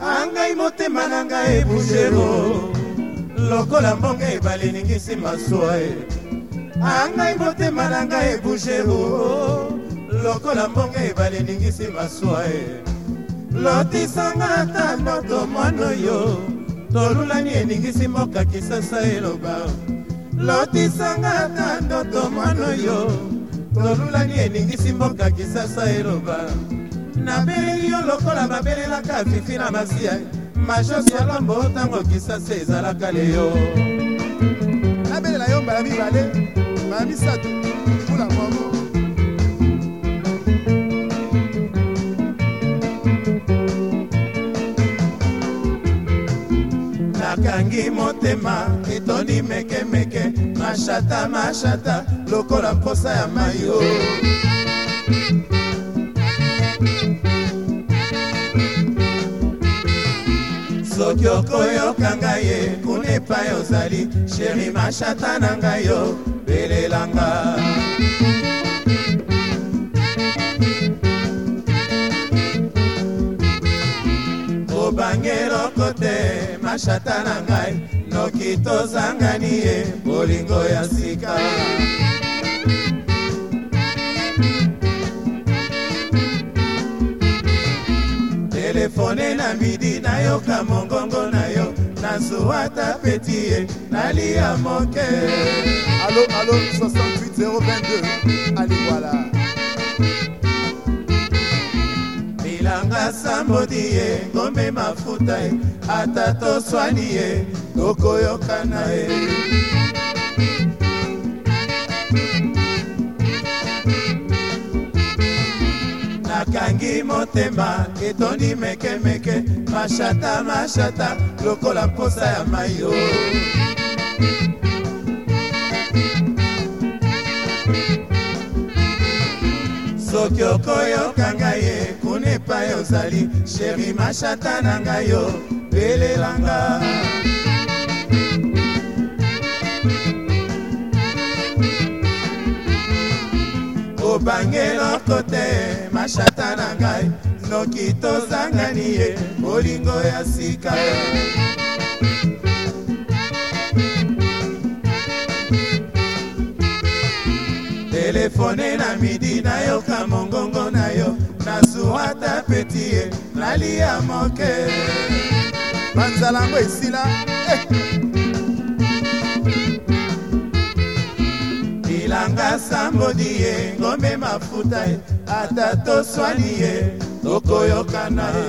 angai motema na ngai ebuzero lokola mbongo ebale ningisi masuwa e angai motema na ngai ebuzero lokola mbongo ebale ningisi masuwa e lotisanga ata ndoto mwana oyo tolulani eningisi moka kisasa eloba lotisanga ata ndoto mwana oyo tolulaki eningisi mboka kisasa eloba nabeleli yo lokola babelelaka fifi na masiya mashosi ya lombo ntango kisasa ezalaka leyo nabelela yo mbala mibale mbala misato nakangi motema etondi mekemeke mashata mashata lokola mposa ya mai o soki okoyoka ngai ye kuna epai ozali sheri mashata na ngai yo belelanga obangi eloko te na shata na ngai noki tozangani ye bolingo ya sika telefone na midi nayoka mongongo na yo nasuwata peti ye nalia moke alo alo 68 022 ali voilà nasamboli ye ngombe mafuta ye ata toswani ye tokoyokana ye nakangi motema etondi mekemeke mashata mashata lokola mposa ya mai o soki okoyoka nazali sheri mashata na ngai yo pelelanga obangeloko te mashata na ngai noki tozangani ye bolingo ya sika telefone na midi nayoka mongongo peti ye nalia moke banzala yango esila eh. bilanga sambodi ye ngombe mafuta ye ata toswani ye tokoyokana ye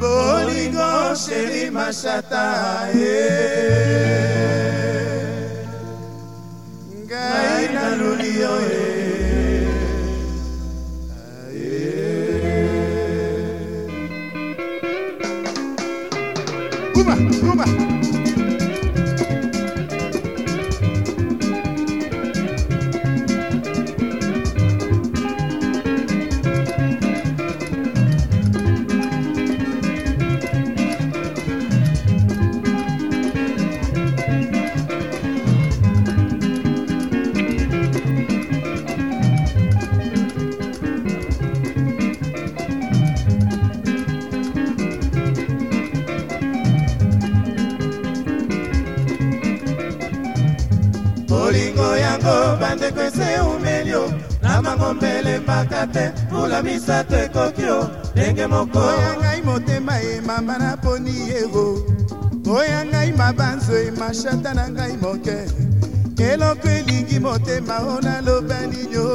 bolingo sheri mashata ye eh. Rumba, rumba. yango bandeko eseumeli o na mangombele mpaka te mbula misato ekoki o ndenge moko oya ngai motema emamba naponi yego oya ngai mabanzo emashata na ngai moke eloko elingi motema o naloba ninyo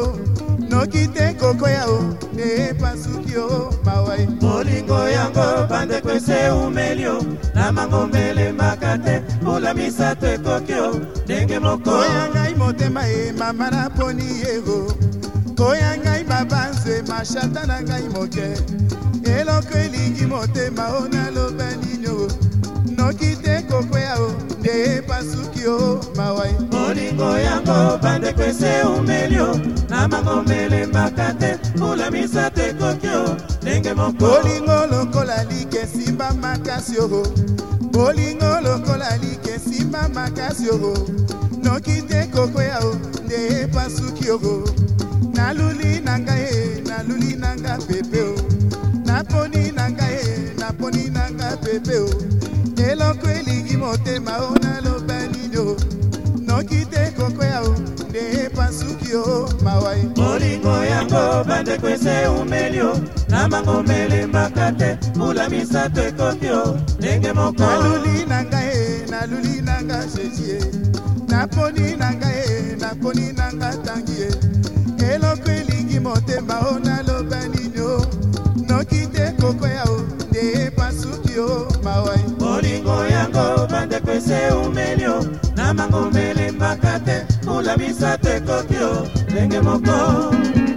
noki te kokoya o epasuki o mawa molingo yango bandeko eseumeli o na mangombele maka te mbula misato ekoki o ndenge moko koya ngai motema e mama naponi yego koya ngai babanzwe mashata na ngai moke eloko elingi motema o naloba nino noki te kokwea o epasuki o mawai molingo yango bandeko ese umeli o na mangomelembaka te fulamisa te ekoki o ndenge moko bolingo lokola likesimba makasi o bolingo lokola likesimba makasi o noki te kokwea o nde epasuki o naluli na ngai e naluli na nga pepe o naponi na ngai e naponi na nga pepe o molingo mawai molingo yango bandeko eseumeli o na mango melembaka te mbula misato ekoki o ndenge moko naluli na ngai e naluli na nga jésus e naponi na ngai e naponi na nga tangi e eloko elingi motema o naloba nini o noki te kokwea o nde epasuki o mawai molingo yango bandeko eseumeli o na mango melembaka te mbula misato ekoki o my moko